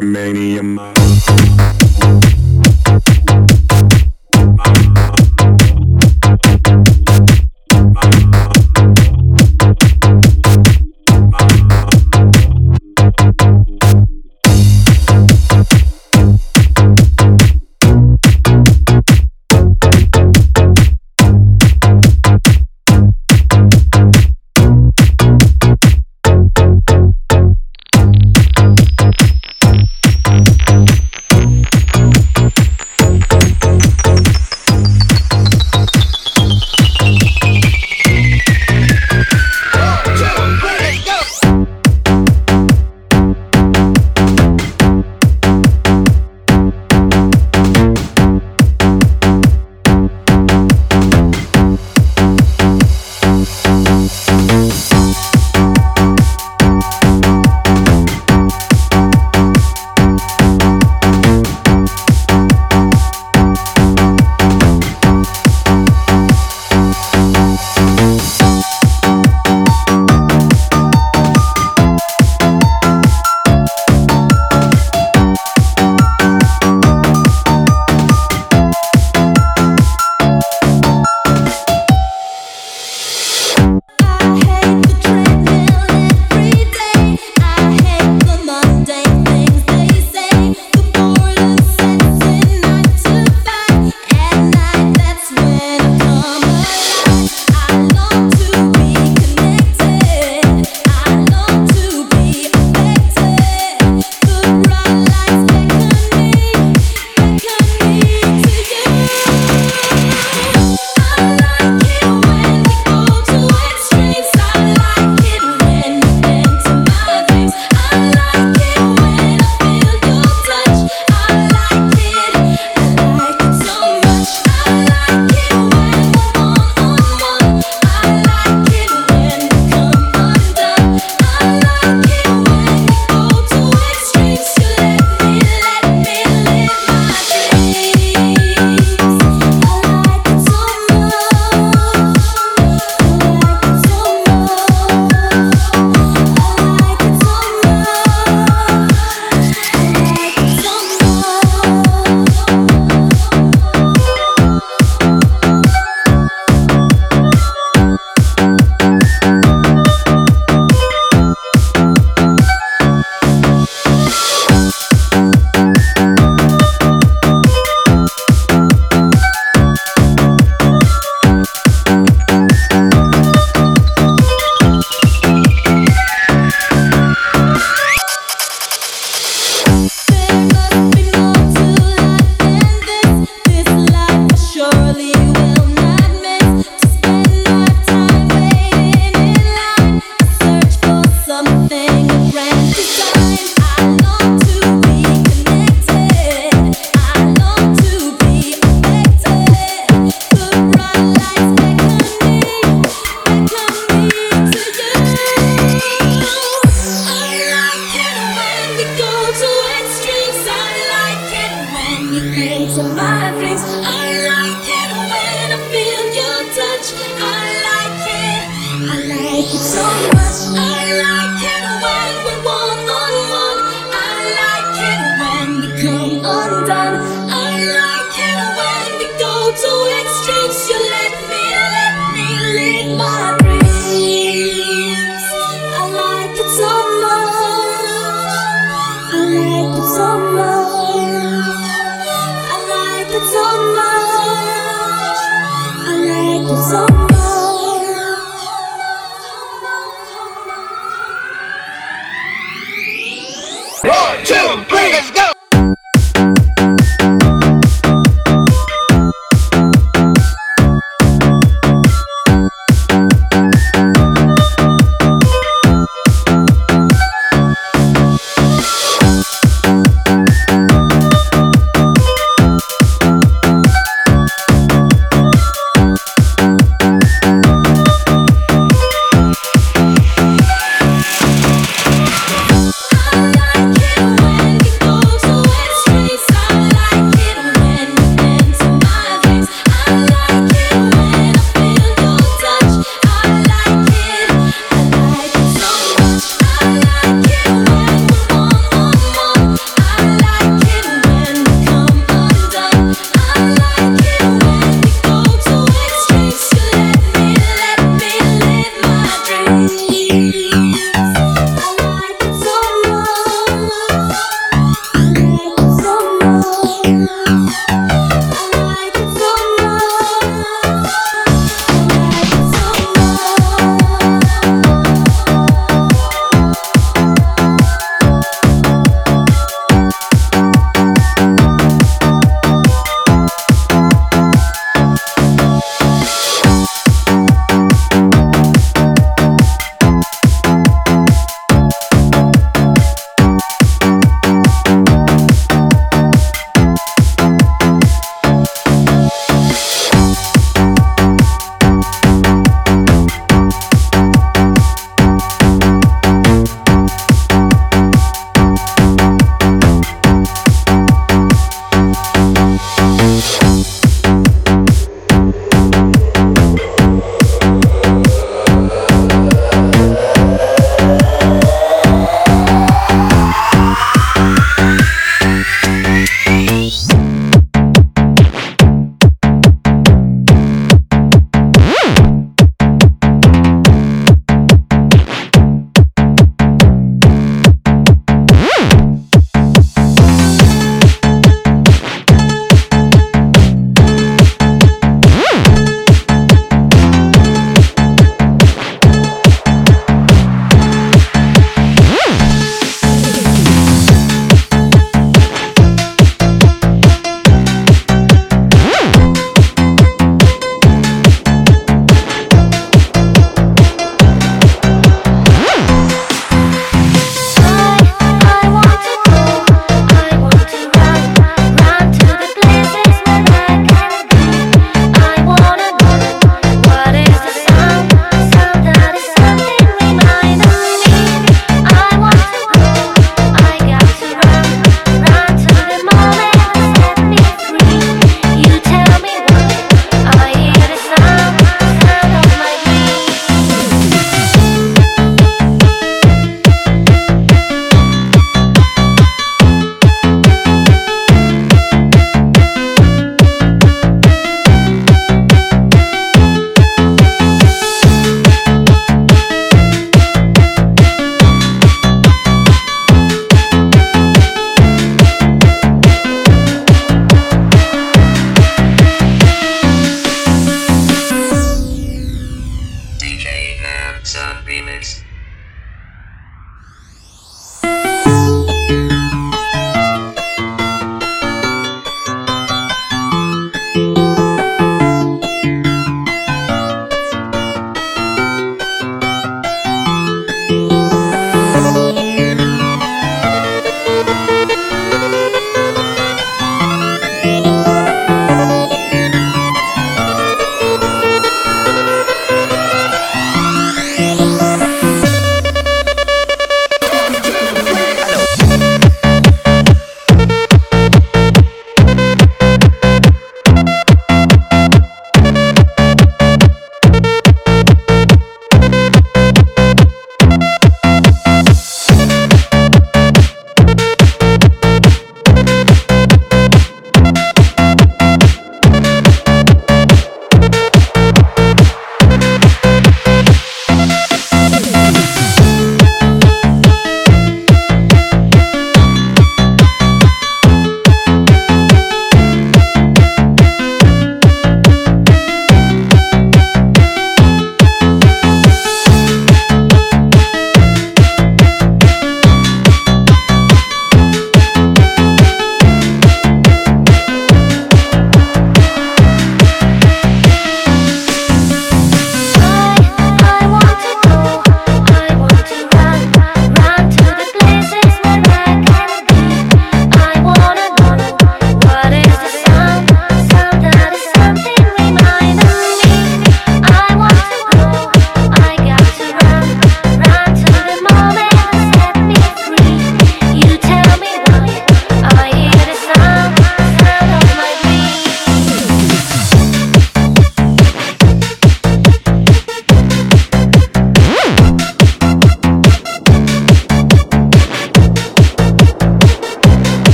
Romanian.